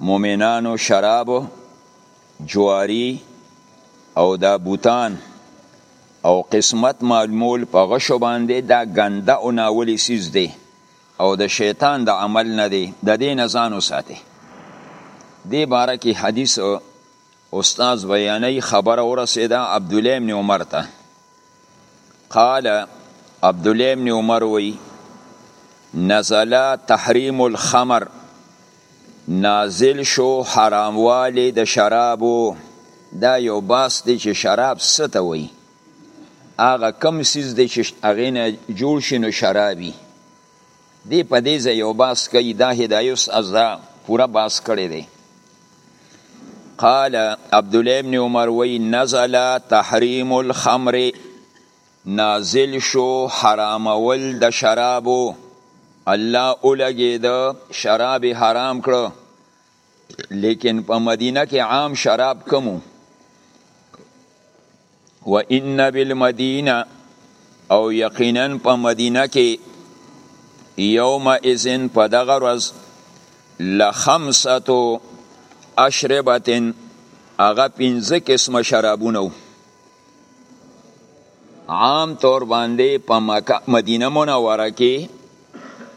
مومنانو شراب جواری او دا بوتان او قسمت معلومول په غشو باندې دا ګنده او ناولی سیز دی او د شیطان د عمل نه دی د دې نه ځان وساتي دې باره کې حدیث استاد بیانې خبره ورسېده عبدالله ابن عمر ته قال عبدالله ابن عمر وی نزل تحریم الخمر نازل شو حراموالی د شرابو دا یو باس دی چې شراب سته وی هغه کم سیز دی چې هغه نه جوړ شي نو شرابي دی په دې ځای یو باس کوي دا هدایوس ازدا پوره باس کړی دی قال عبد الله ابن عمر وی نزل تحریم الخمر نازل شو حرامول د شرابو الله اولګي د شراب حرام کړو لیکن په مدینه کې عام شراب کمو و ان بالمدینه او یقینا په مدینه کې یوم اذن په دغه ورځ لخمسه اشربتن هغه پنځه قسمه شرابونه عام طور باندې په مکه مدینه منوره کې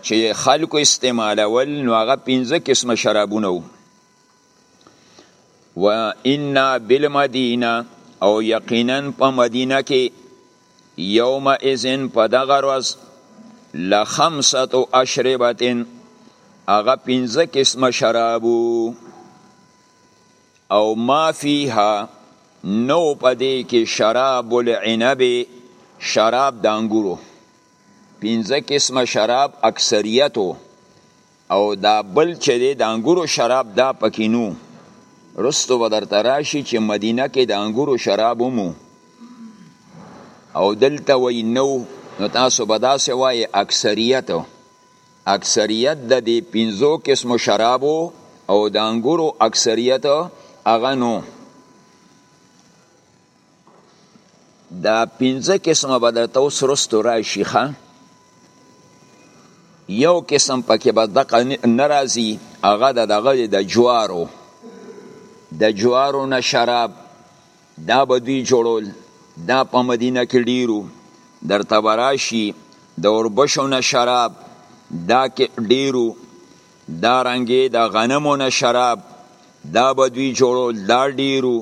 چې خلکو استعمالول نو هغه پنځه قسمه شرابونه وو و انا بالمدینه او یقینا په مدینه کې یوم اذن په دغه ورځ لخمسه اشربتن هغه پنځه قسمه شرابو او ما فيها نو په دې کې شراب العنب شراب د انګورو پنځه قسمه شراب اکثریت او دا بل چې دی د انګورو شراب دا پکې نو رستو به درته راشي چې مدینه کې د انګورو شراب مو او دلته وای نو نو تاسو به داسې وای اکثریت اکثریت د دې پنځو قسمو شرابو او د انګورو اکثریت هغه نو دا پنځه قسمه به درته اوس رستو راشي ښه یو قسم پکې به دقه نه راځي هغه د دغه د جوارو د جوارو نه شراب دا به دوی جوړول دا په مدینه کې ډیرو درته براشي د اوربشو نه شراب دا کې ډیرو دا رنګې د غنمو نه شراب دا به دوی جوړول دا ډیرو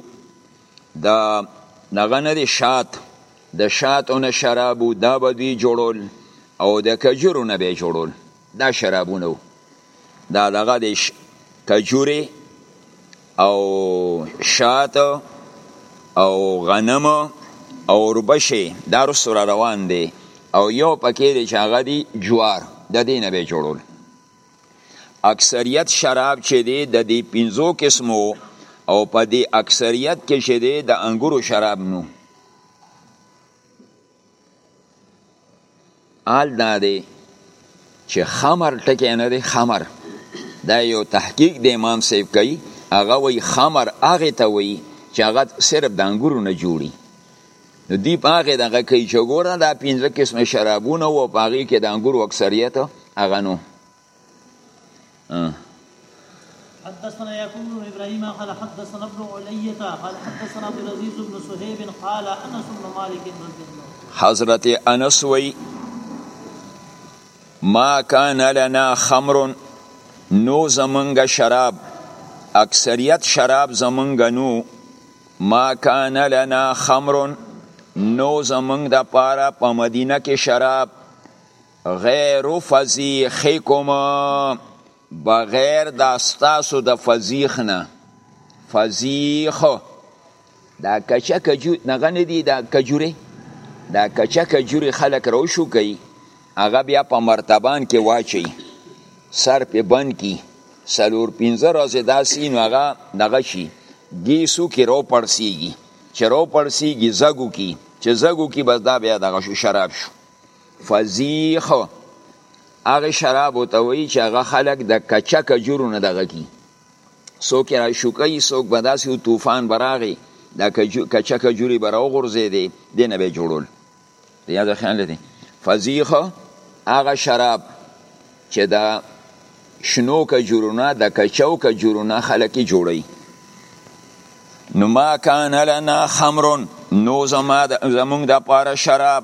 د نغه نه دی شات د شاتو نه شرابو دا به دوی جوړول او د کجورو نه به جوړول دا شرابونه دا دغه دی کجورې او شات او غنم او اوربشې دا رسو را روان دی او یو پکې دی چې هغه دی جوار د دې نه به جوړول اکثریت شراب چې دی د دې پنځو قسمو او په دې اکثریت کې چې دی د انګورو شراب نو حال دا دی چې خمر ټکی نه دی خمر دا یو تحقیق د امام صاحب کوي هغه وی خمر هغه ته وی چې هغه صرف د انګورو نه جوړي نو دی په هغه دغه کوي چې ګوره دا پنځه قسمه شرابونه و په هغه کې د انګورو اکثریت هغه نو حدثنا يعقوب بن ابراهيم قال حدثنا ابن علية قال حدثنا عبد العزيز بن صهيب قال انس بن مالك رضي الله حضرت انس وی ما كان لنا خمر نو زمنګ شراب اکثریت شراب زمنګ نو ما كان لنا خمر نو زمنګ د پاره په مدینه کې شراب غیر فضیخکم بغیر د استاسو د فضیخ نه فضیخ دا کچه کجو نغه نه دی دا کجوره دا کچه کجوره خلک راو شو کوي هغه بیا په مرتبان کې واچي سر په بند کې سلور پنځه ورځې داسې نو هغه دغه شي ګیسو کې راو پړسیږي چې راو پړسیږي زګو کې چې زګو کې بس دا بیا دغه شو شراب شو فزیخ هغه شراب ته وایي چې هغه خلک د کچا کجورو نه دغه کی څوک را شوکوي څوک به داسې و طوفان به راغی دا کچا کجوري به راوغورځېدې دې نه به یې جوړول د یاد خیال دی فزیخ هغه شراب چې د شنو کجورو نه د کچو کجورو نه خلک یې جوړوي نو ما کان لنا خمرون نو زما زمونږ د پاره شراب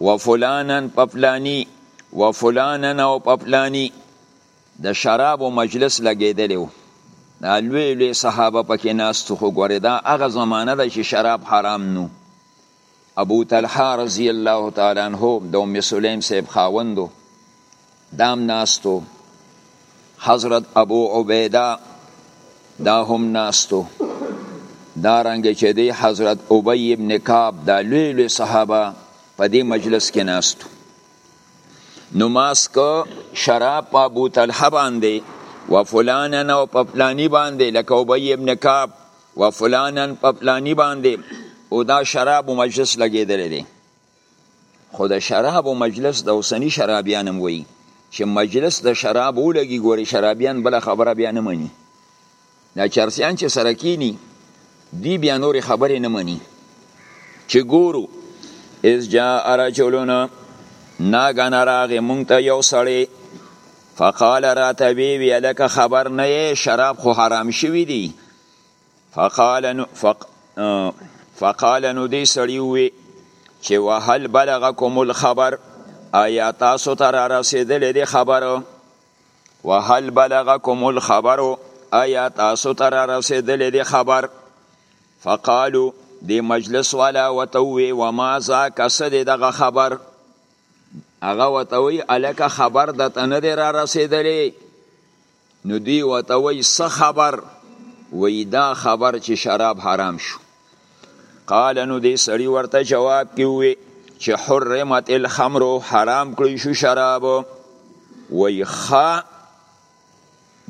و فلانا په فلانی و فلانا او په فلانی د شرابو مجلس لګېدلی و دا لوی لوی صحابه پکې ناستو خو ګورې دا هغه زمانه ده چې شراب حرام نو ابو طلحه رضی الله تعالی عنه د ام سلیم صاحب خاوندو دام ناستو حضرت ابو عبیده دا هم ناستو دا رنګ چې دی حضرت ابی ابن کعب دا لوی لوی صحابه په دې مجلس کې ناستو نو ماسک شراب په ابو طلحه باندې و فلانن او په فلانی باندې لکه ابی ابن کعب و فلانن په فلانی باندې او دا شراب مجلس لګیدل دي خو د شرابو مجلس د اوسني شرابیان هم وایي چې مجلس د شراب ولګي ګوري شرابیان بل خبره بیا نه مني دا چرسیان چې سره کینی دی بیا نور خبرې نه مني چې ګورو از جاء رجلنا ناګن راغې مونږ ته یو سړی فقال راته وی وی لکه خبر نه شراب خو حرام شوی دی فقال نو فق فقال نو دی سړی وی چې وهل بلغکم الخبر آیا تاسو ته را رسیدلې دی خبر وهل بلغکم الخبر آیا تاسو ته را رسیدلې دی خبر فقالو دی مجلس والا وتوي وما ذاک سد دغه خبر هغه وتوي الک خبر د تنه را رسیدلې نو دی وته وی څه خبر وی دا خبر چې شراب حرام شو قال نو دی سړی ورته جواب کیوي چې حرمت الخمر حرام کړی شو شراب وی خا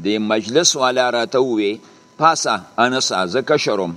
د مجلس والا راته وی پاسه انسا زکه شرم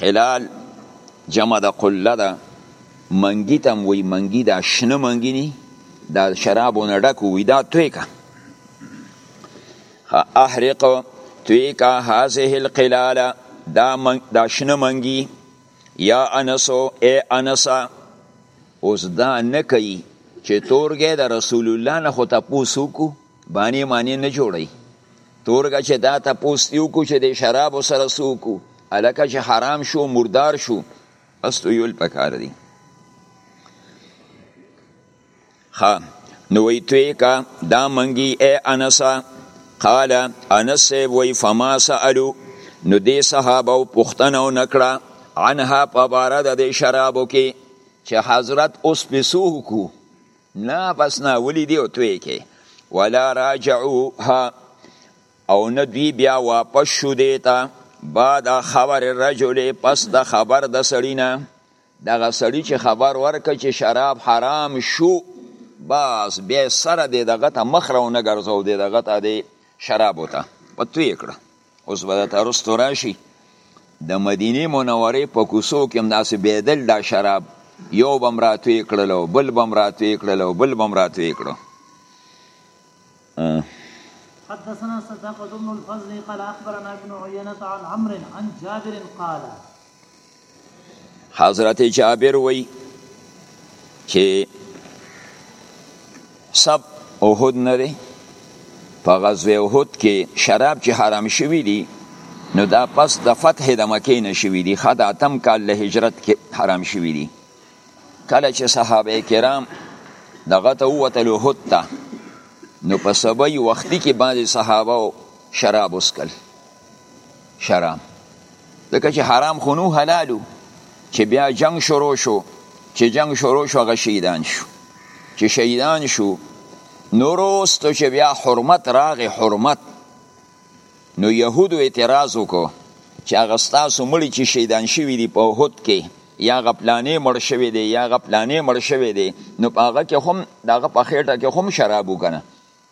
قلال جمع د قله ده منګی تم وی منګی دا شنه منګی نی دا شرابو نه ډک وی دا توی کا احرق توی کا هذه القلال دا من دا شنه منګی یا انسو ای انسا اوس دا نه کوي چې تورګه د رسول الله نه خو تاسو کو بانی معنی نه جوړی تورګه چې دا ته پوستیو کو چې د شراب سره سوکو الکه چې حرام شو مردار شو استو یول پکار دی ها نو وی توی کا دا منګي اے انسا قال انس وی فما سالو نو دې صحابه او پښتنه او نکړه عنها په بار د شرابو کې چې حضرت اوس پسو کو نه بس نه ولي دی او توی کې ولا راجعوها او نه دوی بیا واپس شو دیتا بعد خبر الرجل پس د خبر د سړی نه دغه سړی چې خبر ورکړ چې شراب حرام شو بس بیا سره دی دغه ته مخ راونه ګرځاو دی دغه ته دی شراب وته پتوی کړه اوس به درته رستو راشي د مدینه منورې په کوڅو کې همداسې بېدل دا شراب یو به هم راتوی کړل او بل به هم راتوی کړل او بل به هم راتوی کړو حدثنا صدقة بن الفضل قال أخبرنا ابن عيينة عن عمرو عن جابر قال حضرت جابر وی چې سب احد نه دی په غزوه احد کې شراب چې حرام شوی دی نو دا پس د فتح د مکې نه شوی دی خد اتم کال له هجرت کې حرام شوی دی کله چې صحابه کرام دغه ته ووتل احد ته نو په سبای وختي کې بعضې صحابه شراب وسکل شرام ځکه چې حرام خو نو حلالو چې بیا جنگ شروع شو چې جنگ شروع شو هغه شهیدان شو چې شهیدان شو نوروست چې بیا حرمت راغې حرمت نو يهودو اعتراض وکړو چې هغه ستاسو مړي چې شهیدان شوي دي په احد کې یا غپلانې مړ شوی دی یا غپلانې مړ شوی دی نو په هغه کې هم دغه په خېټه کې هم شراب وکنه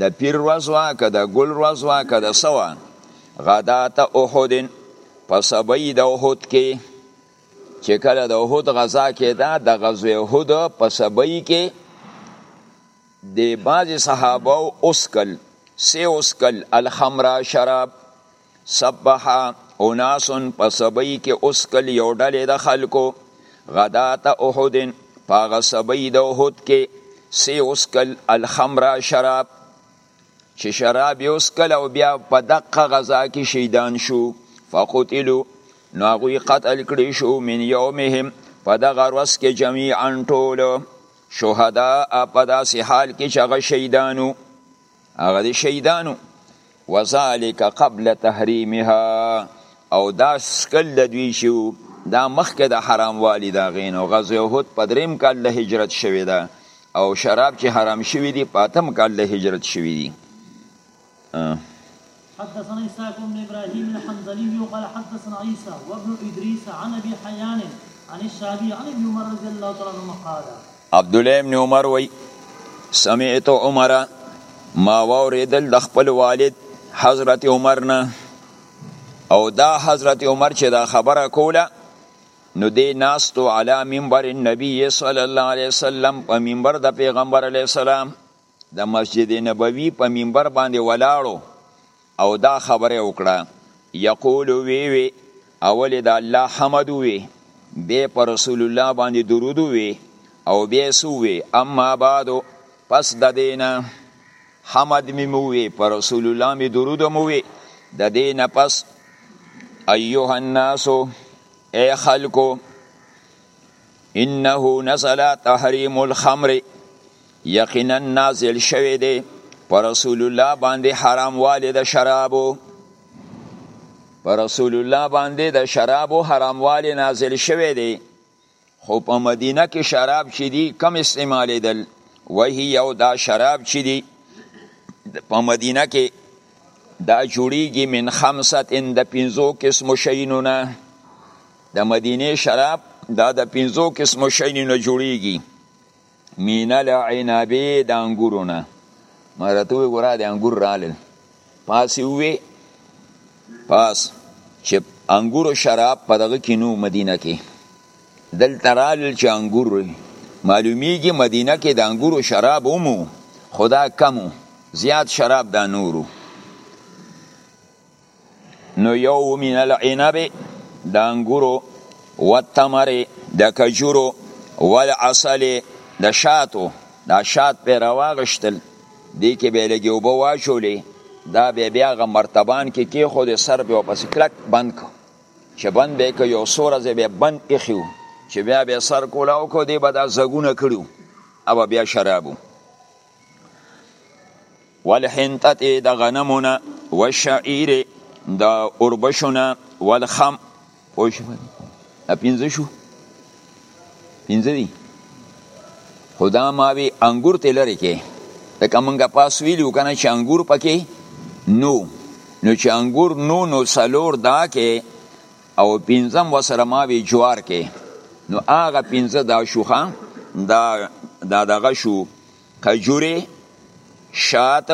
د پیر ورځ وه که د ګل ورځ وه که د څه وه غدات احد په سبی د احد کې چې کله د احد غزا کېده د غزوې احد په سبی کې د بعضې صحابه اوسکل سه اوسکل الخمره شراب صبح اناس په سبی کې اسکل یو ډلې د خلکو غدات احد په هغه سبی د احد کې سی اسکل الخمر شراب چې شراب یې اسکل او بیا په دقه غذا کې شیدان شو فقتلو نو هغوی قتل کړی شو من یومهم په دغه ورځ کې جمیعا ټول شهدا په داسې حال کې چې هغه شهیدانو هغه د شهیدانو وذالک قبل تحریمها او دا سکل د دوی شو دا مخکې د حرام والی دا غینو غزوه احد په دریم کال د هجرت شوی ده او شراب چې حرام شوی دی په اتم کال د هجرت شوی دی حدثنا اسحاق بن ابراهيم الحنظلي قال حدثنا عيسى وابن ادريس عن ابي حيان عن الشعبي عن ابن عمر رضي الله تعالى عنهما قال عبد الله بن عمر وي سمعت عمر ما وردل د خپل والد حضرت عمر نه او دا حضرت عمر چې دا خبره کوله نو دی ناستو علی منبر النبی صلی الله علیه وسلم په منبر د پیغمبر علیه السلام د مسجد نبوي په منبر باندې ولاړو او دا خبره وکړه یقول وی وی اول د الله حمد وی به پر رسول الله باندې درود وی او به سو وی اما بعد پس د دینه حمد می مو وی پر رسول الله می درود مو وی د دینه پس ایها الناس ای خلکو انه نزل تحریم الخمر یقینا نازل شوی دی پر رسول الله باندې حرام والي د شرابو پر رسول الله باندې د شرابو حرام والي نازل شوی دی خو په مدینه کې شراب چې دي کم استعمالیدل وهي یو دا شراب چې دي په مدینه کې دا جوړیږي من خمسه ان د پنځو قسمو شیونو نه د مدینه شراب دا د پنځو قسمو شیونو نه جوړیږي مین العنبی د انګورو نه ما راته وویل ګوره د انګور رالل پاس یې ووی پاس چې انګورو شراب په دغه کې نو مدینه کې دلته رالل چې انګور معلومیږي مدینه کې د انګورو شراب ومو خدا کمو زیات شراب دا نورو نو یو من العنب د انګورو والتمر د کجورو والعسل د شاتو دا شات په راواغشتل دی کې به لګي وبو واچولې دا به بیا غ مرتبان کې کې خو د سر به پس کلک بند کو چې بند به کې یو سور زې به بند اخیو چې بیا به سر کولاو کو دی به دا زګونه کړو او بیا شرابو والحنطت د غنمونه والشعير د اوربشونه والخم پوه شو دا پنځه شو پنځه دي خو دا ما وی انګور ته لرې کې لکه مونږه پاس ویلو که نه چې انګور پکې نو نو چې انګور نو نو څلور دا کې او پنځم وسره ما وی جوار کې نو هغه پنځه دا شوخه دا دا دغه شو کجوري شات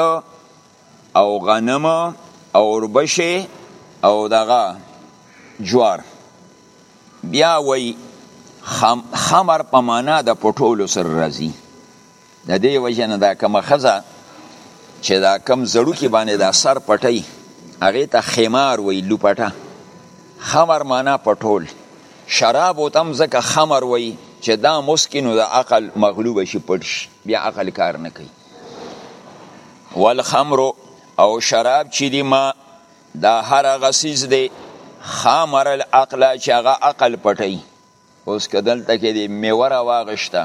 او غنم او ربشه او دغه جوار بیا وی خم خمر په معنا د پټولو سره راځي د دې وجه نه دا کومه ښځه چې دا کم زړوکي باندې دا سر پټي هغه ته خمار وی لوپټه خمر معنا پټول شراب او تم زکه خمر وی چې دا مسکینو د عقل مغلوب شي پټ شي بیا عقل کار نه کوي والخمر او شراب چې دی ما دا هر غسیز دی خامر العقل چې هغه عقل پټي اوس کدل ته کې دی میوره واغشته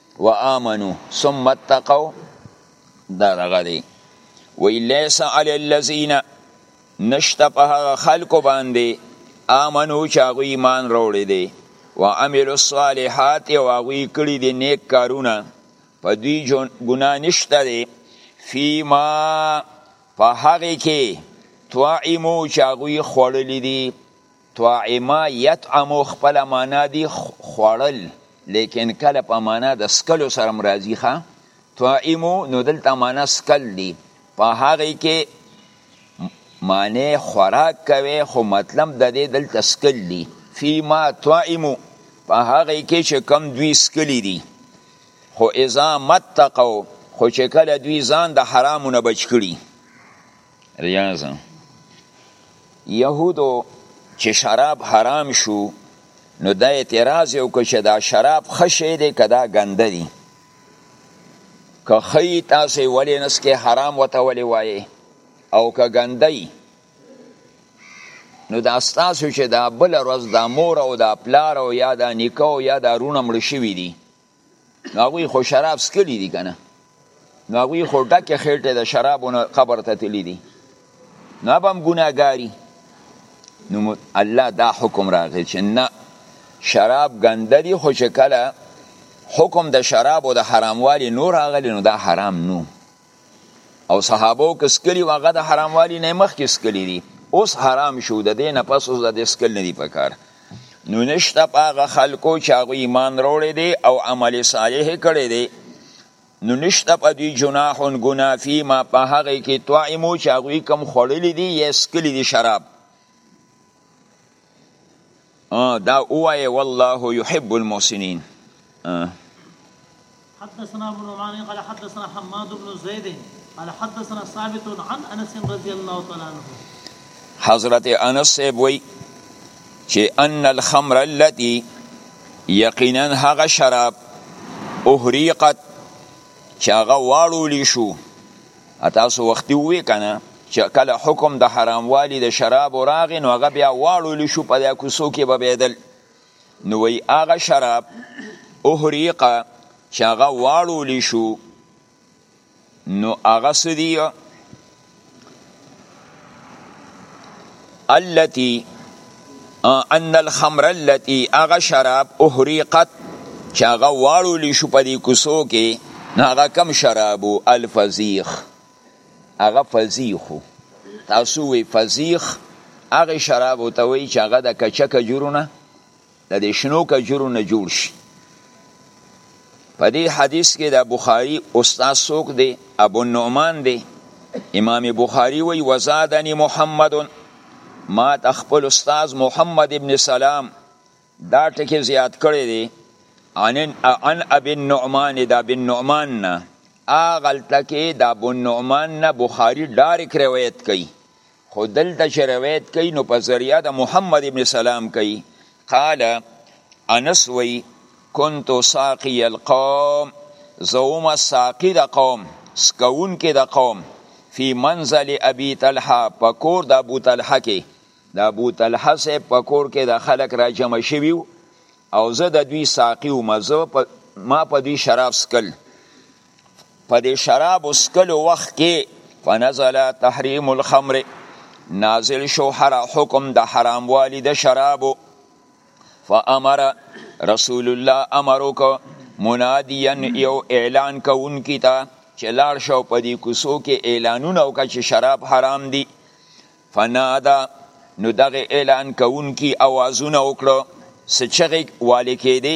و آمنو ثم اتقو دا دغه دی وی لیس علی الذین نشته په هغه خلکو باندې آمنو چې هغوی ایمان راوړی دی و عملو الصالحات او هغوی کړي دي نیک کارونه په دوی ګناه نشته دی فیما په هغې کې طعمو چې هغوی خوړلی دي طعمه یطعم خپله معنا دی خوړل لیکن کله په معنا د سکلو سره مرضی ښه طعمو نو دلته معنا سکل دی په هغه کې معنی خوراک کوي خو مطلب د دې دلته سکل دی فيما طعمو په هغه کې چې کم دوی سکلی دي خو اذا متقو خو چې کله دوی ځان د حرامو نه بچ کړي ریاض یهودو چې شراب حرام شو نو دا اعتراض یو که چې دا شراب خشه دی که دا ګنده دی که خی تاسو ولی نس کې حرام وته ولی وایي او که ګندی نو دا ستاسو چې دا بل ورځ دا مور او دا پلار او یا دا نیکه او یا دا رونه مړ شوي دي نو هغوی خو شراب څکلي دي که نه نو هغوی خو ډکې خېټې د شرابو نه قبر ته تللي دي نو هغه به هم ګناهګاري نو الله دا حکم راغی چې نه شراب ګنده دي خو چې کله حکم د شرابو د حراموالي نور راغلی نو دا حرام نو او صحابو که سکلی و هغه د حراموالی نه مخکې سکلی دي اوس حرام شو د دې نه پس اوس د دې سکل نه دي پکار نو نشته په هغه خلکو چې هغه ایمان روړی دی او عمل صالح کړی دی نو نشته په دوی جناحون ګناه فی ما په هغې کې طعمو چې هغوی کم خوړلی دي یا سکلی دي شراب دا اوایه والله يحب المحسنين حدثنا ابو نعمان قال حدثنا حماد بن زيد قال حدثنا ثابت عن انس رضي الله تعالى عنه حضرت انس وی چې ان الخمر التي یقینا هغه شراب احریقت چې هغه واړول شو تاسو وختي ووی کنه چې کله حکم د حراموالي د شراب راغی نو هغه بیا واړول شو په دې کوسو کې به بيدل نو وی هغه شراب اوهریقه چې هغه واړول شو نو هغه سدی التي ان الخمر التي اغه شراب احريقت چې هغه واړو لشو په دې کوسو کې هغه کم شرابو الفزيخ هغه فزيخو تاسو وی فزيخ هغه شراب ته وی چې هغه د کچک جوړونه د دې شنو کجورو نه جوړ شي په دې حدیث کې د بخاری استاد څوک دی ابو نعمان دی امام بخاری وی وزادنی محمد ما د خپل استاد محمد ابن سلام دا ټکی زیات کړی دی عن عن ابي النعمان دا بن نعمان نه اغلته کې دا بن نعمان نه بخاری ډایرک روایت کوي خو دلته چې روایت کوي نو په ذریعه د محمد ابن سلام کوي قال انس وی كنت ساقي القوم زوم ساقي د قوم سکون کې د قوم فی منزل ابي طلحه په کور د ابو طلحه کې د ابو طلحه سه په کور کې د خلک را جمع شوي او زه د دوی ساقي وم زه ما په دوی شراب سکل په دې شراب سکلو وخت کې فنزل تحریم الخمر نازل شو هر حکم د حرام والی د شرابو فامر رسول الله امر وکړ منادیا یو اعلان کوونکی ته چې لاړ شو په دې کوسو کې اعلانونه وکړه چې شراب حرام دي فنادا نو دغه اعلان کوونکی اوازونه وکړو سچغه والي کېدی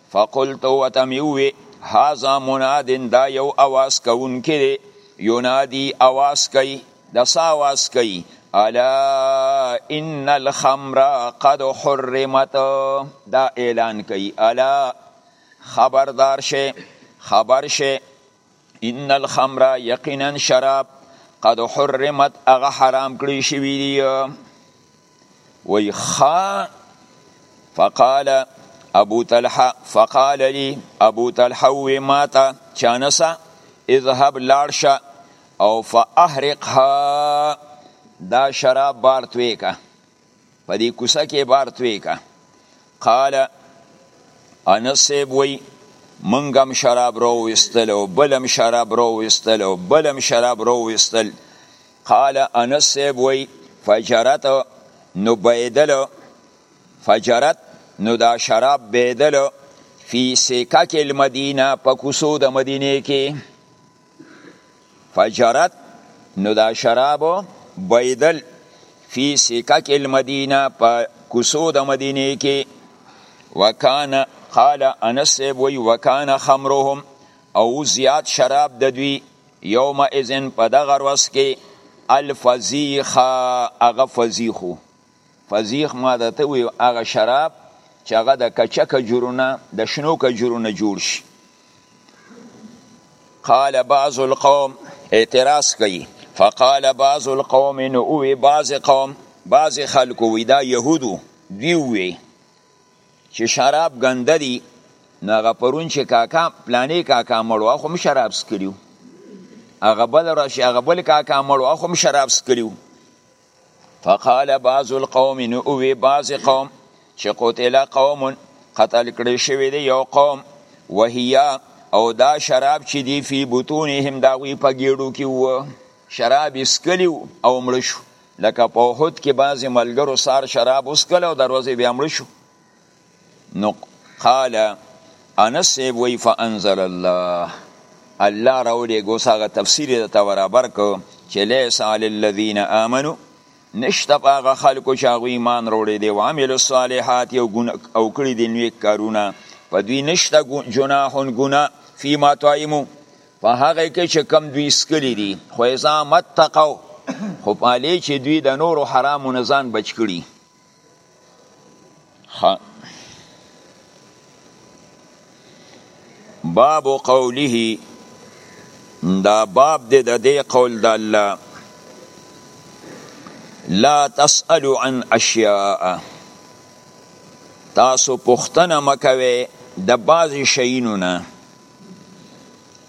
فقلت وته مې ووی هذا مناد دا یو اواز کوونکی دی ینادي اواز کوي د څه اواز کوي الا ان الخمر قد حرمت دا اعلان کوي الا خبردار شي خبر شي ان الخمر یقینا شراب قد حرمت هغه حرام کړی شوی دی وی خا فقال ابو طلحه فقال لي ابو طلحه وی ماته چانسا اذهب لارشا او فاحرقها دا شراب بارتوی کا په دې کوسه کې بار توی کا قال انس صاحب وی منګم شراب رو وستل او بلم شراب رو وستل او بلم شراب رو وستل قال انس صاحب وی فجرت نو بيدل فجرت نو دا شراب بيدل فی سکک المدینه په کوسو د مدینه کې فجرت نو دا شرابو بيدل فی سکک المدینه په کوسو د مدینه کې وکانه قال انس وی وکانه خمرهم او زیات شراب د دوی یوم اذن په دغه ورځ کې الفزیخه هغه فزیخو فضیح ما ده ته ویو هغه شراب چې هغه د کچه کجورونه د شنو کجورونه جوړ شي قال بعض القوم اعتراض کوي فقال بعض القوم نو وی بعض قوم بعض خلکو وی دا يهودو دی وی چې شراب ګنده دي نو هغه پرون چې کاکا پلانې کاکا مړو اخو هم شراب سکریو هغه بل راشي هغه بل کاکا مړو اخو هم شراب سکریو فقال بعض القوم نو اوی بعض قوم چې قتل قوم قتل کړی شوی دی یو قوم وهیا او دا شراب چې دی فی بطونهم دا غوی په ګیړو کې و شراب اسکلی او مړ شو لکه په وحد کې بعض ملګرو سار شراب اسکل او دروازه بیا مړ شو نو قال انس صاحب وی فانزل الله الله راولې ګوس هغه تفسیر د تا برابر کو چې لیس علی الذین آمنو نشته هغه خلکو چې هغه ایمان وروړي دي او عمل الصالحات یو او کړی دي نیک کارونه په دوی نشته جناحون ګنا فيما طعمو په هغه کې چې کم دوی سکلی دي خو اذا متقو خو پالې چې دوی د نورو حرامو نه ځان بچ کړي ها باب قوله دا باب دی د دې قول د الله لا تسأل عن اشیاء تاسو پوښتنه مکوي د بعضی شیینو نه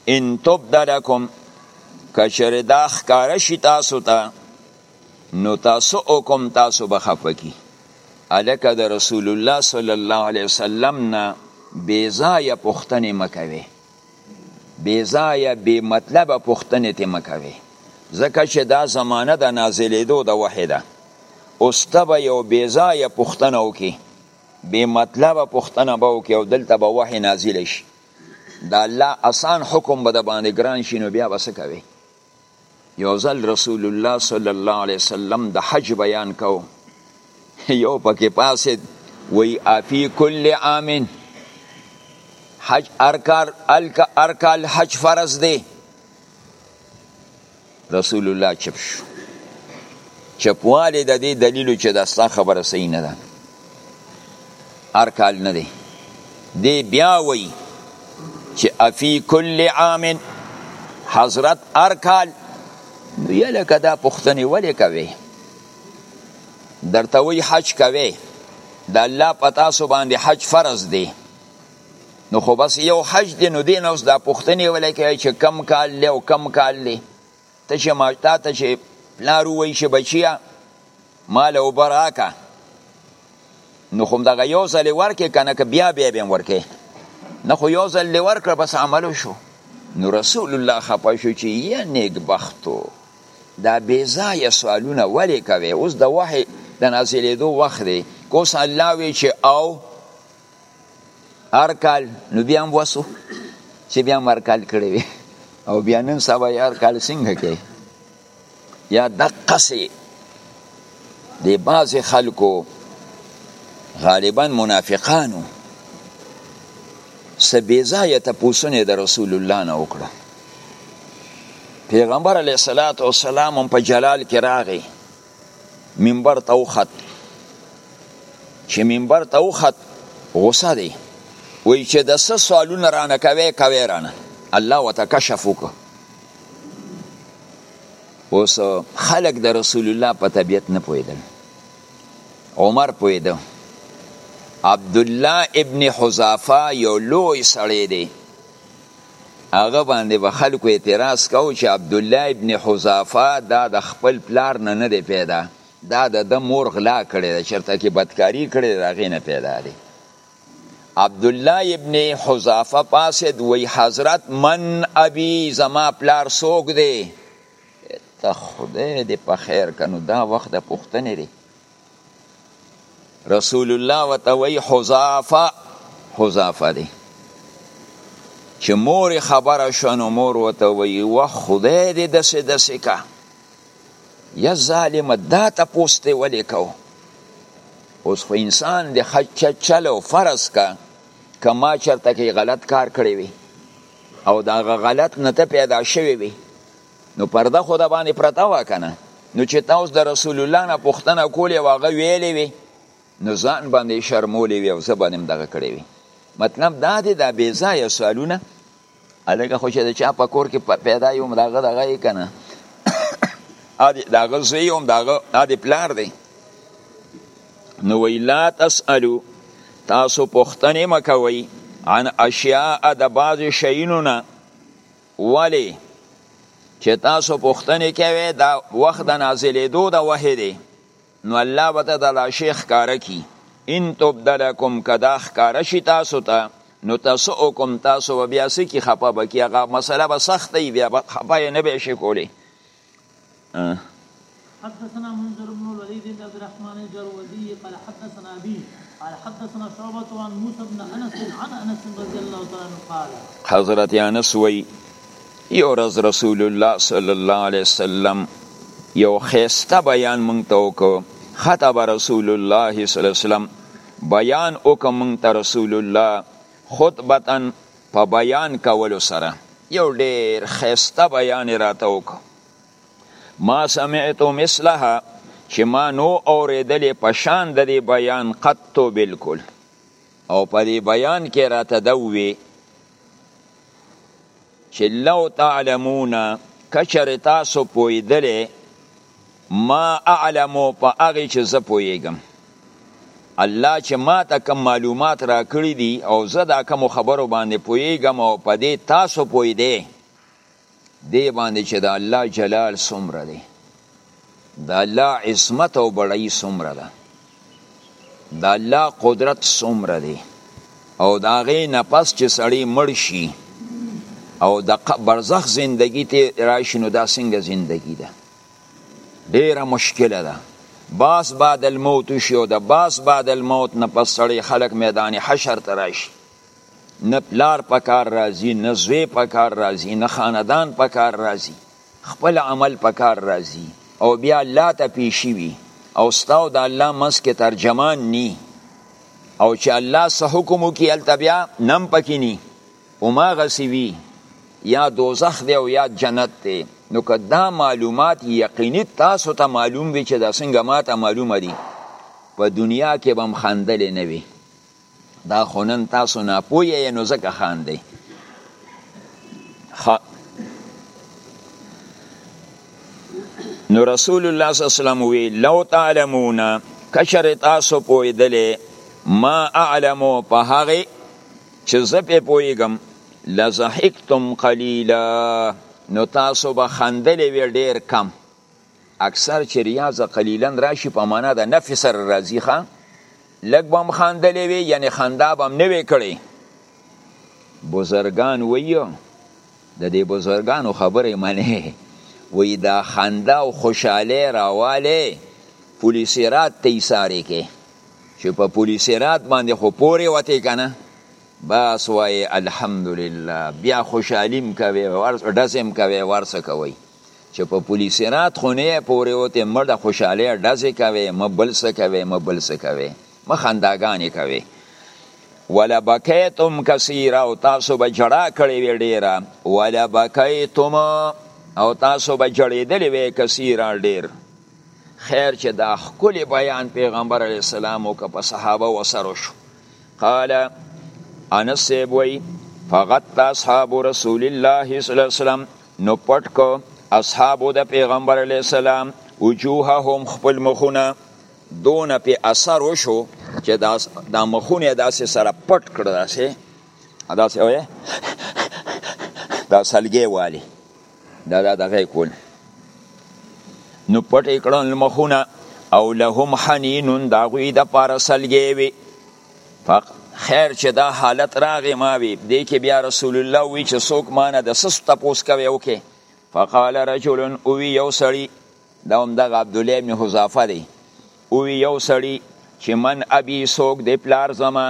ان تبدلکم کچره دا ښکار شي تاسو ته تا نو تاسو او کوم تاسو به خفه کی الکه د رسول الله صلی الله علیه وسلم نه بیزای پختنه مکوي بیزای بی مطلب پختنه ته مکوي ځکه چې دا زمانه د نازلېدو د وحی ده اوس ته به یو بیزای پختنه وکي بی مطلب پختنه به وکي او دلته به وحی نازل شي دا الله آسان حکم به د باندې ګران شي نو بیا به څه کوي یو ځل رسول الله صلی الله علیه وسلم د حج بیان کو یو پکې پاسید وی افی کل عام حج ارکار الک ارکال حج فرض دی رسول الله چپ شو چپواله د دې دلیل چې دا ستا خبره صحیح نه ده هر کال نه دی دی بیا وی چې افی کل عام حضرت هر کال نو یله کدا پښتنې ولې کوي درته وی حج کوي د الله پتا سو باندې حج فرض دی نو خو بس یو حج دی نو دین اوس دا پښتنې ولې کوي چې کم کال له کم کال له ته چې ما تا ته چې پلار وایي چې بچیه ما له اوبه راکه نو خو دغه یو ځلې ورکې که نه که بیا بیا به یې ورکې نه خو یو ځل دې ورکړه بس عمل وشو نو رسول الله خفه شو چې یا نیکبختو دا بېځایه سوالونه ولې کوې اوس د وحې د نازلېدو وخت دی که اوس الله وی چې او هر کال نو بیا هم وسو چې بیا هم هر کال کړی وي او بیا نن سبا یې هر کال څنګه کوي یا دقسې د بعضې خلکو غالبا منافقانو څه بېځایه تپوسونه د رسول الله نه وکړه پیغمبر علیه السلام هم په جلال کې راغی منبر ته وخت چې منبر ته وخت غوسه دی وای چې د څه سوالونه رانه کوي کوي رانه الله وته کشف وکړه اوس خلق د رسول الله په طبیعت نه پوهېدل عمر پوهېده عبدالله ابن حذافه یو لوی سړی دی هغه باندې به خلکو اعتراض کاو چې عبد الله ابن حذافه دا د خپل پلار نه نه دی پیدا دا د د مور غلا کړی دا چرته کې بدکاری کړی دا غینه پیدا دی عبد الله ابن حذافه پاسد وی حضرت من ابي زما پلار سوق دی ته خدای دې په خیر کنو دا وخت د پښتنې دی رسول الله وتوي حذافه حذافه دی چې مور خبره شنو مور وتوي و خدای دې دسه دسه کا یا ظالم دا ته پوسټ ولې کو اوس خو انسان د خچ چلو فرض کا کما چرته کې غلط کار کړی وي او دا غلط نه ته پیدا شوی وي نو پرده خو د باندې پرته وه که نه نو چې تا اوس د رسول الله نه پوښتنه کولې او هغه ویلې وي نو ځان باندې شرمولې وي او زه باندې هم دغه کړی وي مطلب دا دی دا بې ځایه سوالونه هلکه خو چې د چا په کور کې پیدا یو هم د هغه دغه یې که نه د هغه زوی هم د هغه د پلار دی نو وی لا تسألو تاسو پوښتنې مه کوئ عن اشیاء د بعضې شیینو نه ولی چې تاسو پوښتنه کوي دا وخت د نازلېدو د وحی دی نو الله به د لا شیخ ښکاره کی ان تبدلکم کدا ښکاره شي تاسو ته تا نو تاسو حکم تاسو بیا سکی خپه بکی هغه مسله به سخته بیا خپه نه به شي کولی حدثنا منذر بن الوليد بن عبد الرحمن الجروزي قال حدثنا ابي قال حدثنا شعبة عن موسى بن انس عن انس رضي الله تعالى عنه قال حضرت انس وی یو ورځ رسول الله صلی الله علیه وسلم یو خیسته بیان مونږ ته وکړو خطب رسول الله صلی الله علیه وسلم بیان وکړ مونږ ته رسول الله خطبتا په بیان کولو سره یو ډیر خیسته بیان راته وکړ ما سمعت مثلها چې ما نو اوریدلې په شان د دې بیان قطو بالکل او په دې بیان کې راته دا وی چې لو تعلمون کچر تاسو پویدلې ما اعلم په هغه چې زه پوهیږم الله چې ما ته کوم معلومات راکړي دي او زه دا کوم خبرو باندې پوهیږم او په دې تاسو پوه دی دې باندې چې د الله جلال څومره دی د الله عصمت او بړی څومره ده د الله قدرت څومره دی او د هغې نه پس چې سړی مړ شي او د برزخ زندگی ته راشي نو دا څنګه زندگی ده ډیره مشکله ده باس بعد الموت شي او د باس بعد الموت نه پس سړی خلق میدان حشر ته راشي نه پلار په کار راځي نه زوی په کار راځي نه خاندان په کار راځي خپل عمل په کار راځي او بیا الله ته پیشي وي او ستا او د الله منځ کې ترجمان نی او چې الله څه حکم وکړي هلته بیا نم پکې نی هماغسې وي یا دوزخ دی او یا جنت دی نو که دا معلومات یقیني تاسو ته معلوم وي چې دا څنګه ماته معلومه دي په دنیا کې به هم خندلې نه وي دا خو نن تاسو ناپوه یې نو ځکه خاندئ نو رسول الله صلی الله علیه وسلم وی لو تعلمون کشر تاسو پویدلې ما اعلمو په هغه چې زه په پویګم لزحکتم قلیلا نو تاسو به خندلې وی ډیر کم اکثر چې ریاض قلیلا راشي په معنا د نفي سره راځي ښه لږ به هم خاندلې وي یعنې خندا به هم نه وی کړې بزرګان وایي د دې بزرګانو خبرې منې وایي دا خندا او خوشحالي راواله پولیسرات ته یې سارې کې چې په پولیسرات باندې خو پورې وتې که نه بس وای الحمدلله بیا خوشحالیم کوي ورس ډزم کوي ورس کوي چې په پولي سرات خونې پورې وته مړ د خوشحالۍ ډزې کوي م بل څه کوي م بل څه کوي م خنداګانې کوي ولا بکیتم کثیرا او تاسو به جړا کړې وې ډیره ولا بکیتم او تاسو به جړېدلې وې کثیرا ډیر خیر چې دا خکل بیان پیغمبر علی السلام او که په صحابه وسره شو قال انس وی فغت اصحاب رسول الله صلی الله علیه وسلم نو پټ کو اصحابو د پیغمبر علی السلام وجوههم خپل مخونه دون په اثر وشو چې دا د مخونه داسې سره پټ کړ داسې داسې وای دا سلګي والی دا دا دغه کول نو پټ کړه مخونه او لهم حنین دا غوی د پارسلګي وی فقط خیر چې دا حالت راغې ما وی دې کې بیا رسول الله وی چې څوک مانه د سس تپوس کوي او کې فقال رجل او وی یو سړی دا هم د عبد الله ابن حذافه دی او وی یو سړی چې من ابي څوک دی پلار زما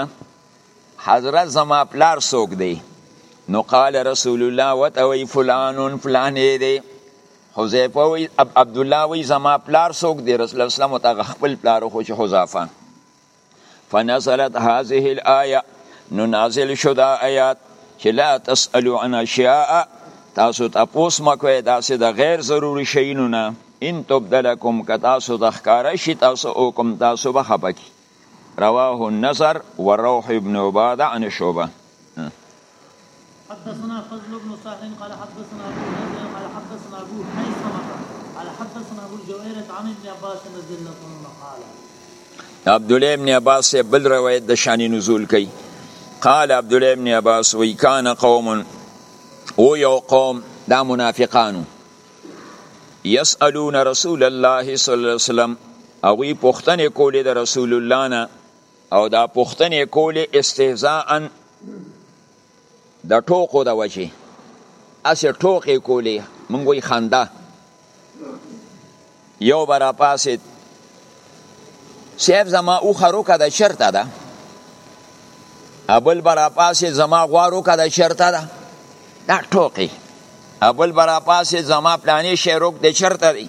حضرت زما پلار څوک دی نو قال رسول الله وتوي فلان فلان دی حذیفه وی عبد الله وی زما پلار څوک دی رسول الله صلی الله علیه وسلم ته خپل پلار خو چې حذافه فنزلت هذه الايه نو نازل شو دا آیات چې لا تسالو عن اشیاء تاسو تپوس مکوئ داسې د غیر ضروري شیونو نه ان تبدلکم که تاسو د ښکاره شي تاسو او کوم تاسو به خپه کی رواه النظر وروح ابن عباده عن شعبه حدثنا فضل بن سهل قال حدثنا ابو نضر قال حدثنا ابو حيثمه قال حدثنا ابو الجويرة عن ابن عباس رضي الله عنه قال عبد الله ابن عباس بل روایت د شان نزول کوي قال عبد الله ابن عباس وی کان قوم او یو قوم دا منافقانو یسالون رسول الله صلی الله علیه وسلم او وی پوښتنه کولې د رسول الله نه او دا پوښتنې کولې استهزاءا د ټوکو د وجې اسې ټوکې کولې مونږ وی خنده یو برا پاسید سیف زما او خرو که د چرته ده ابل برا پاسید زما غوارو که د چرته ده دا ټوکې ابل برا پاسید زما پلانې شیروک د چرته دی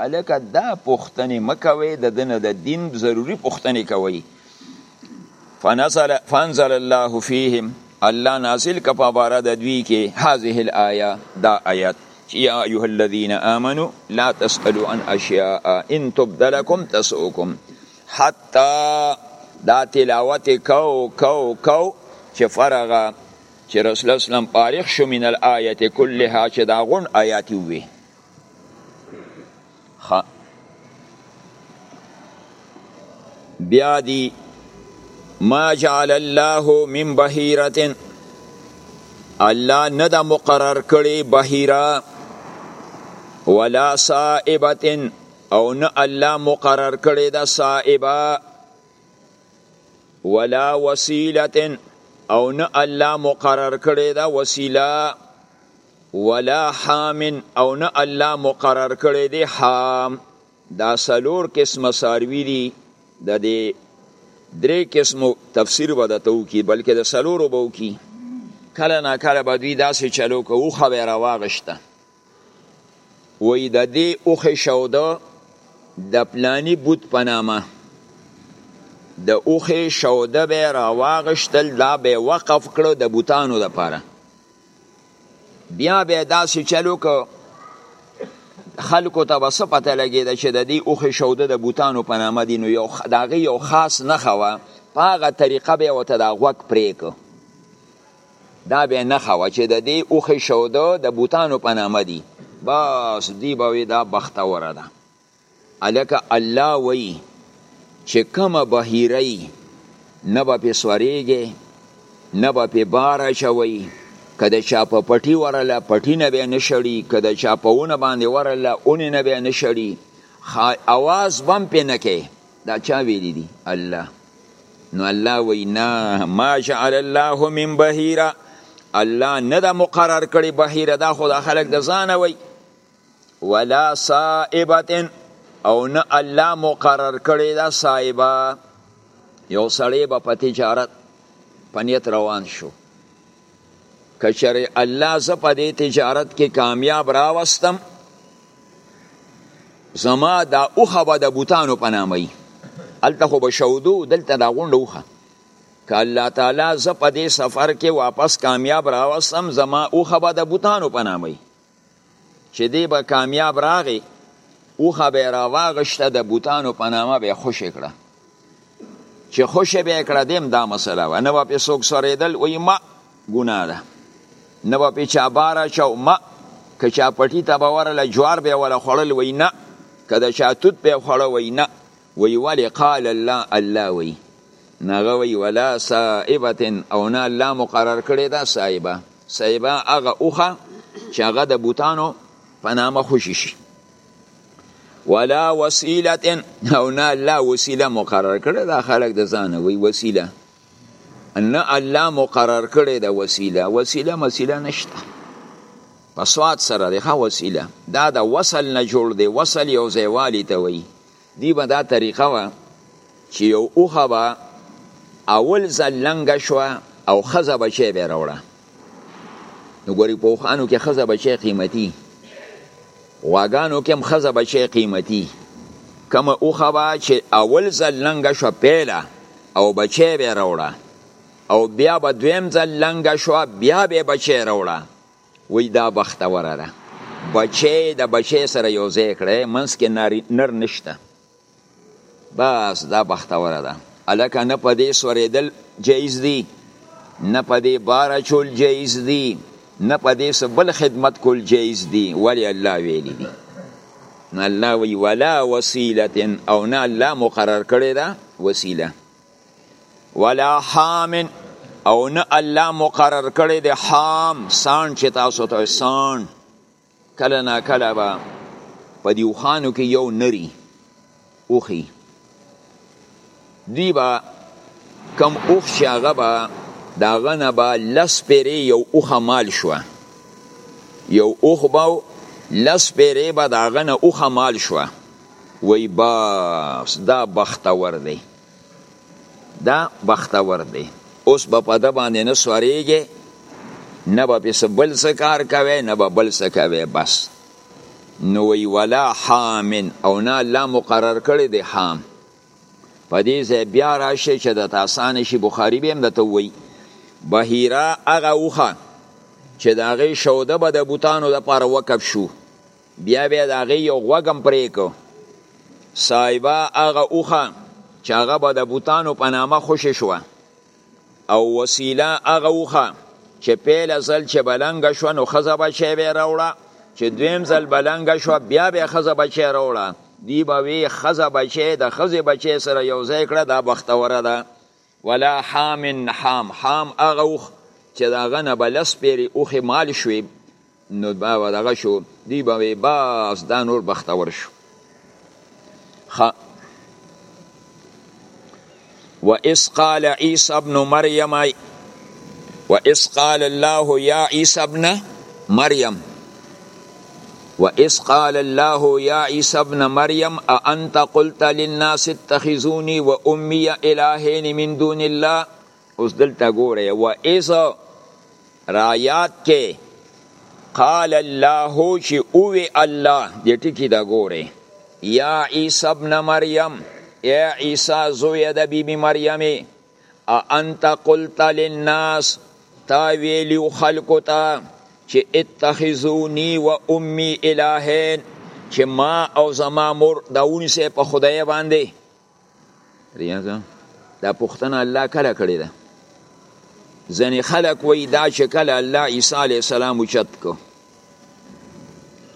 هلکه دا پوښتنې مه کوئ د ده نه د دین ضروري پوښتنې کوئ فنزل فانزل الله فیهم الله نازل که په باره د دوی کې هذه الآیه دا آیت یا ایها الذین آمنو لا تسألوا عن اشیاء ان تبد لکم تسؤکم حتی دا تلاوت کو کو کو چې فرغه چې رسول اسلام پارخ شو من الآیت کلها چې دا غون آیات وي خا بیا دی ما جعل الله من بحیرتن الله نه د مقرر کړي بحیرا ولا صائبتن او نه الله مقرر کړي د صائبا ولا وسیلتن او نه الله مقرر کړي د وسیله ولا حام او نه الله مقرر کړی دی حام دا سلور قسم ساروی دی د دې درې قسمو تفسیر به د تو کی بلکې د سلورو به کی کله نا کله به دوی داسې چلو کوو خو به راواغشته وای د دې اوخه شوده د پلانی بوت پنامه د اوخه شوده به راواغشتل دا به وقف کړو د بوتانو لپاره بیا به داسې چلو که خلکو ته به څه پته لګېده چې د دې اوښې شوده د بوتانو په نامه دي نو یو د هغې یو خاص نښه وه په هغه طریقه به یې ورته دا غوږ پرې کړو دا به یې نښه وه چې د دې اوښې شوده د بوتانو په نامه دي بس دی به وي دا بختوره ده الکه الله وی چې کومه بهیره نه به پې سوریږي نه به پې بار اچوي که د چا په پټي ورله پټي نه به نه شړي که د چا په ونه باندې ورله اونې نه به نه شړي اواز به هم پې نه کوي دا چا ویلي دي الله نو الله وی نه ما جعل الله من بهیره الله نه دا مقرر کړي بهیره دا خو دا خلک د ځانه وی ولا صائبه او نه الله مقرر کړی دا صائبه یو سړی به په تجارت په نیت روان شو کچره الله زه په دې تجارت کې کامیاب راوستم زما دا اوخه به د بوتانو په نامه هلته خو به شودو دلته دا غونډه اوخه که الله تعالی زه په دې سفر کې واپس کامیاب راوستم زما اوخه به د بوتانو په نامه چې دی به کامیاب راغی اوخه به راواغشته د بوتانو په نامه به خوشې کړه چې خوشې به کړه دیم دا مسله و نه به پې څوک سرېدل وایي ما ګناه ده نه به پې چا بار اچاو ما که چا پټي ته به ورله جوار به وله خوړل وایي نه که د چا توت به خوړه وایي نه وایي ولې قال الله الله وایي نغه وی ولا صائبتن او نه الله مقرر کړی دا صائبه صاحبه هغه اوخه چې هغه د بوتانو په نامه خوشي شي ولا وسیله او نه الله وسیله مقرر کړی دا خلک د ځانه وی وسیله نه الله مقرر کړی دا وسیله وسیله مسیله نشته په سواد سره دی ښه وسیله دا د وصل نه جوړ دی وصل یو ځایوالي ته وایي دی به دا طریقه وه چې یو اوخه به اول ځل لنګه شوه او ښځه بچی به یې راوړه نو ګوري په اوښانو کې ښځه بچی قیمتي غواګانو کې هم ښځه بچی قیمتي کومه اوښه به چې اول ځل لنګه شوه پیله او بچی به یې راوړه او بیا به دویم ځل لنګه شوه بیا به یې بچی راوړه وی دا بختوره ده بچی د بچی سره یو ځای کړی منس کې ناری نر نشته بس دا بختوره ده الکه نه په دې سوریدل جایز دی نه په دې بار چول جایز دی نه په دې سبل خدمت کول جایز دی ولی الله ویلی دی نه الله وی ولا وسیله او نه الله مقرر کړی دا وسیله ولا حام او نه الله مقرر کړی د حام سان چې تاسو ته سان کله نا کله به په دیوخانو کې یو نری اوخی دی با کم اوخ چې هغه به د هغه نه به لس پیرې یو اوښه مال شوه یو اوښ به لس پیرې به د هغه نه اوښه مال شوه وی باس دا بختور دی دا بختور دی اوس به په ده باندې نه سوارېږي نه به پس بل څه کار کوي نه به بل څه کوي بس نو وی ولا حامن او نه الله مقرر کړی دی حام په دې ځای بیا راشي چې د تاسان شي بخاری به هم د توي بهیرا هغه وخه چې د هغې شوده به د بوتانو لپاره وقف شو بیا بیا د هغې یو غوږ هم پرې کو صاحبه هغه اوښه چې هغه به د بوتانو په نامه خوشې شوه او وسیله هغه اوښه چې پیله ځل چې بلنګه شوه نو ښځه بچی به یې راوړه چې دویم ځل بلنګه شوه بیا به یې ښځه بچی راوړه دی به وی ښځه بچی د ښځې بچی سره یو ځای کړه دا بختوره ده ولا حام حام حام هغه اوښ چې د هغه نه به لس پېرې اوښې مال شوې نو به دغه شو دوی به وې بس دا نور بختور شو و اس قال عیسی ابن مریم و اس قال الله یا عیسی ابن مریم و اس قال الله یا عیسی ابن مریم انت قلت للناس اتخذوني و امي الهین من دون الله اوس دلته ګوره و اس رایات کې قال الله چې اوه الله دې ټکی دا ګوره یا عیسی ابن مریم ای عیسی زوی د بیبي مریم انت قلت للناس تا ویلیو خلکو ته چې اتخذونی و امی الهین چې ما او زما مور دا ونیسه په خدای باندې ریاضه دا پښتنه الله کله کړی ده ځنې خلک وایي دا چې کله الله عیسی علیه السلام اوچت کو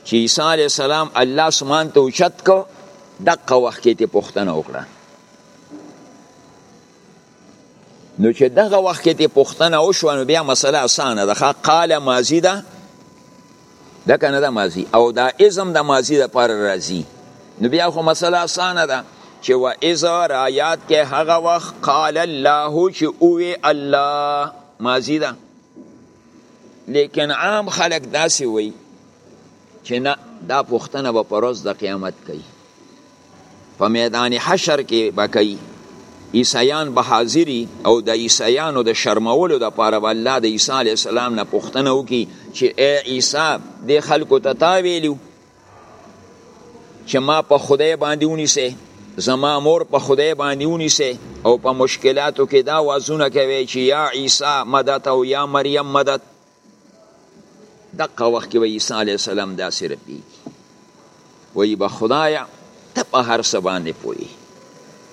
چې عیسی علی السلام الله سمان ته اوچت کو دغه وخت کې ته پوښتنه وکړه نو چې دغه وخت کې ته پوښتنه وشو نو بیا مسله اسانه ده قال ماضی ده دا کنه دا ماضی او دا ازم د ماضی د پر راضی نو بیا خو مسله اسانه ده چې و اذا رایات کې هغه وخت قال الله چې اوه الله ماضی ده لیکن عام خلک داسې وایي چې نه دا پوښتنه به پر ورځ د قیامت کوي په میدان حشر کې به کوي عیسیان به حاضری او د عیسیانو د شرمولو د پاره به الله د عیسی علی السلام نه پوښتنه وکړي چې ای عیسی د خلکو ته تا ویلو چې ما په خدای باندې ونیسه زما مور په خدای باندې ونیسه او په مشکلاتو کې دا وازونه کوي چې یا عیسی مدد او یا مریم مدد دغه وخت کې به عیسی علیه السلام داسې رپي وایي به خدایه ته په هر څه باندې پوهېږي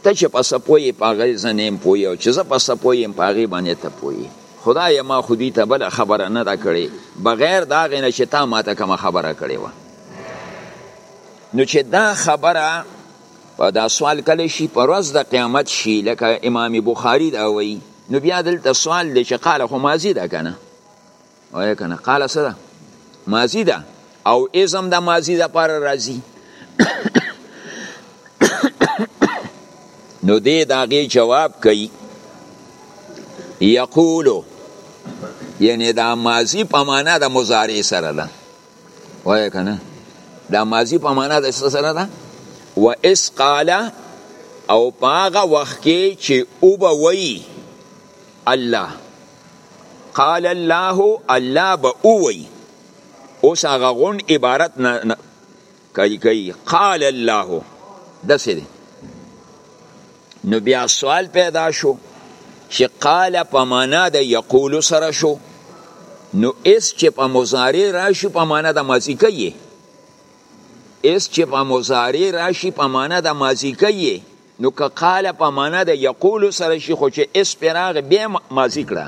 ته چې په څه پوهې په هغه زه نه یم پوهی او چې زه په څه پوه یم په هغې باندې ته پوهی خدای ما خو دوی ته بله خبره نه ده کړې بغیر د هغې نه چې تا ما ته کومه خبره کړې وه نو چې دا خبره په دا سوال کله شي په ورځ د قیامت شي لکه امام بخاري دا وایي نو بیا دلته سوال دی چې قال خو ماضي ده که نه وای کنه قال څه ده ماضی ده او اسم د ماضی د پر راځي نو دې داغه جواب کوي یقولو یعنی دا ماضی په معنا د مضارع سره ده وای کنه دا ماضی په معنا د سره ده و اس قال او پاغه وخت کې چې او به وی الله قال الله الله به اووی اوس هغه غون عبارت نه کوي کوي قال الله دسې دی نو بیا سوال پیدا شو چې قال په معنا د یقول سره شو نو اس چې په مضارع راشي په معنا د ماضی کوي اس چې په مضارع راشي په معنا د ماضی کوي نو که قال په معنا د یقول سره شي خو چې اس پراغ به مازی کړه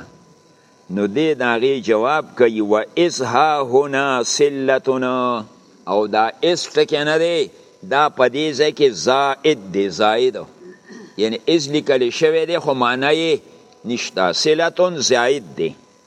نو دې داغي جواب کوي و اس ها هنا سلتنا او دا اس ټکی نه دی دا په دې ځای کې زائد دی زائد یعنی اس لیکل شوی دی خو معنی یې نشته سلتون زائد دی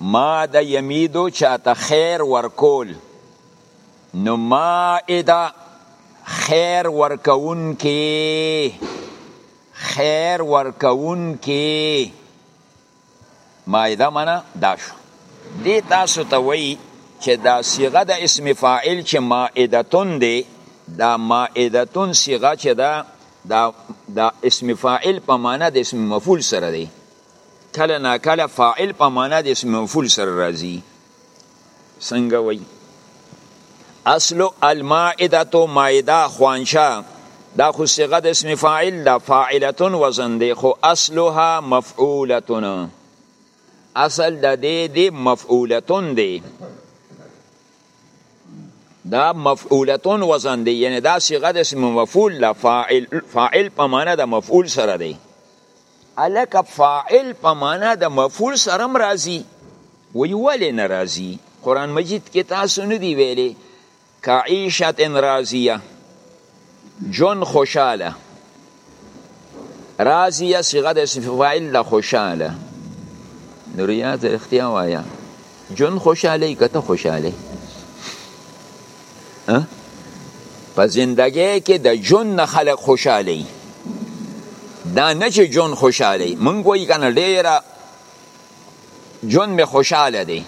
ماد یمیدو چاته خیر ورکول نو مائده خیر ورکون کې خیر ورکون کې مائده منا دا شو دې تاسو ته وای چې دا صيغه د اسم فاعل چې مائدتون دی دا مائدتون صيغه چې دا دا د اسم فاعل په معنا د اسم مفعول سره دی کله نا کله فاعل په معنا د اسم مفعول سره راځي څنګه وای اصل المائده مائده خوانشه دا خو صيغه د اسم فاعل دا فاعلتون وزن دی خو اصلها مفعولتون اصل د دې دی مفعولتون دی دا مفعولتون وزن دی یعنی دا صيغه د اسم مفعول لا فاعل فاعل په معنا د مفعول سره دی الکه فاعل په معنا د مفعول سره هم راځي وی ولې نه راځي قرآن مجید کې تاسو نه دی ویلې که عیشت راضیه جون خوشاله راضیه صیغه د اسم فاعل د خوشاله نو ریاض اختیا وایا جون خوشاله کته خوشاله په زندګۍ کې د جون نه خلک خوشاله دا نه چې جون خوشاله مونږ وایي کنه ډیره جون می خوشاله دی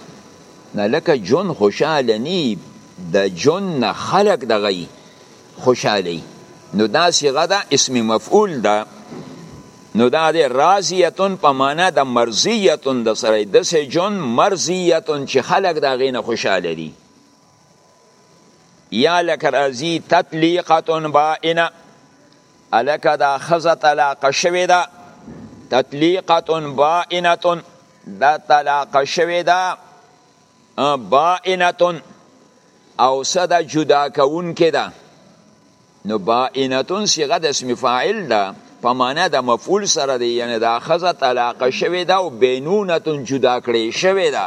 نه لکه جون خوشاله نی د جون نه خلق دغه خوشاله نو دا صيغه ده اسم مفعول ده نو دا د رازیتون په معنا د مرزیتون د سره د سه جون مرزیتون چې خلق دغه نه خوشاله دي یا لکه راځي تطلیقه بائنه الکه دا خزه طلاق شوې ده تطلیقه بائنه دا طلاق شوې ده بائنه او صدا جدا کون کې ده نو بائنه صيغه د اسم فاعل ده په معنا د مفعول سره دی یعنی دا خزه طلاق شوې ده او بینونه جدا کړې شوې ده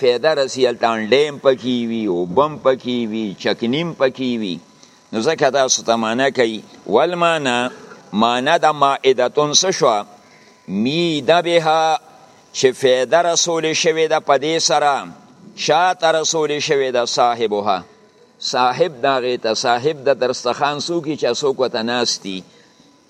فایده رسی هلته انډې هم پکې وي اوبه هم پکې وي چکني هم پکې وي نو ځکه تاسو ته معنا کوي والمانا معنا د مائدتون څه شوه میده بها چې فایده رسولې شوې ده په دې سره چا ته رسولې شوې ده صاحبها صاحب دغې ته صاحب د درستخان څوک چې څوک ورته ناست دي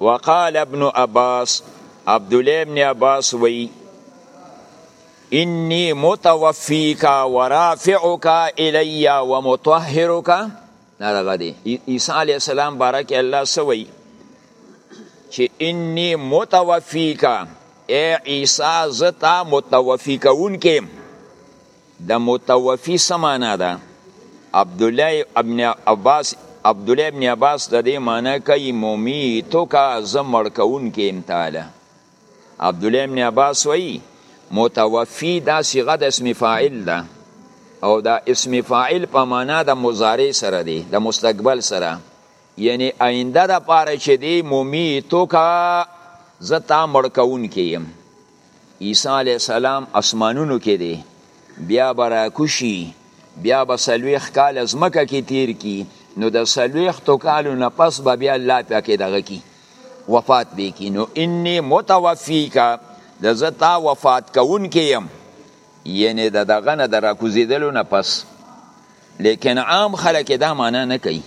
وقال ابن عباس عبد الله ابن عباس وی انی متوفیک ورافعک الی ومطهرک دا دغه دی عیسی علی السلام بارک الله سوی چې انی متوفیک ای عیسی زتا متوفی کون کې د متوفی څه معنا ده عبدالله ابن عباس عبدالله ابن عباس د دې معنا کوي مومی تو کا زه مړ کوون کې امتاله عبدالله ابن عباس وایي متوفی دا صیغه د اسم فاعل ده او دا اسم فاعل په معنا د مضارع سره دی د مستقبل سره یعنی آینده د پاره چې دی مومی تو کا زه تا مړ کوون کې یم عیسی علیه السلام اسمانونو کې دی بیا به راکوشي بیا به څلوېښت کاله ځمکه کې تیر کی نو د څلوېښتو کالو نه پس به بیا الله په کې دغه کی وفات به کی نو انی متوفیکا د زه تا وفات کوونکی یم یعنی د دغه نه د راکوزېدلو نه پس لیکن عام خلک دا معنا نه کوي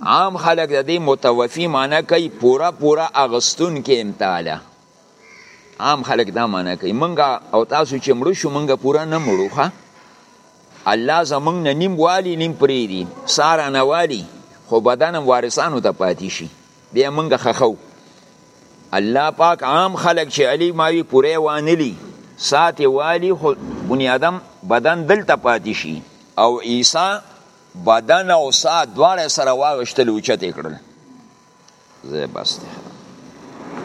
عام خلک د دې متوفي معنا کوي پورا پورا اغستون کې امتاله عام خلک دا معنی کوي مونږ او تاسو چې مړو شو مونږ پورا نه مړو ښه الله زمونږ نه نیم والی نیم پرې دي سارا نه والی خو بدن وارثانو ته پاتې شي بیا مونږ خخو الله پاک عام خلک چې علی ماوی پوره وانلی ساتي والی خو بنی آدم بدن دلته پاتې شي او عیسی بدن او سا دواړه سره واغشتل او چته کړل زه بس دی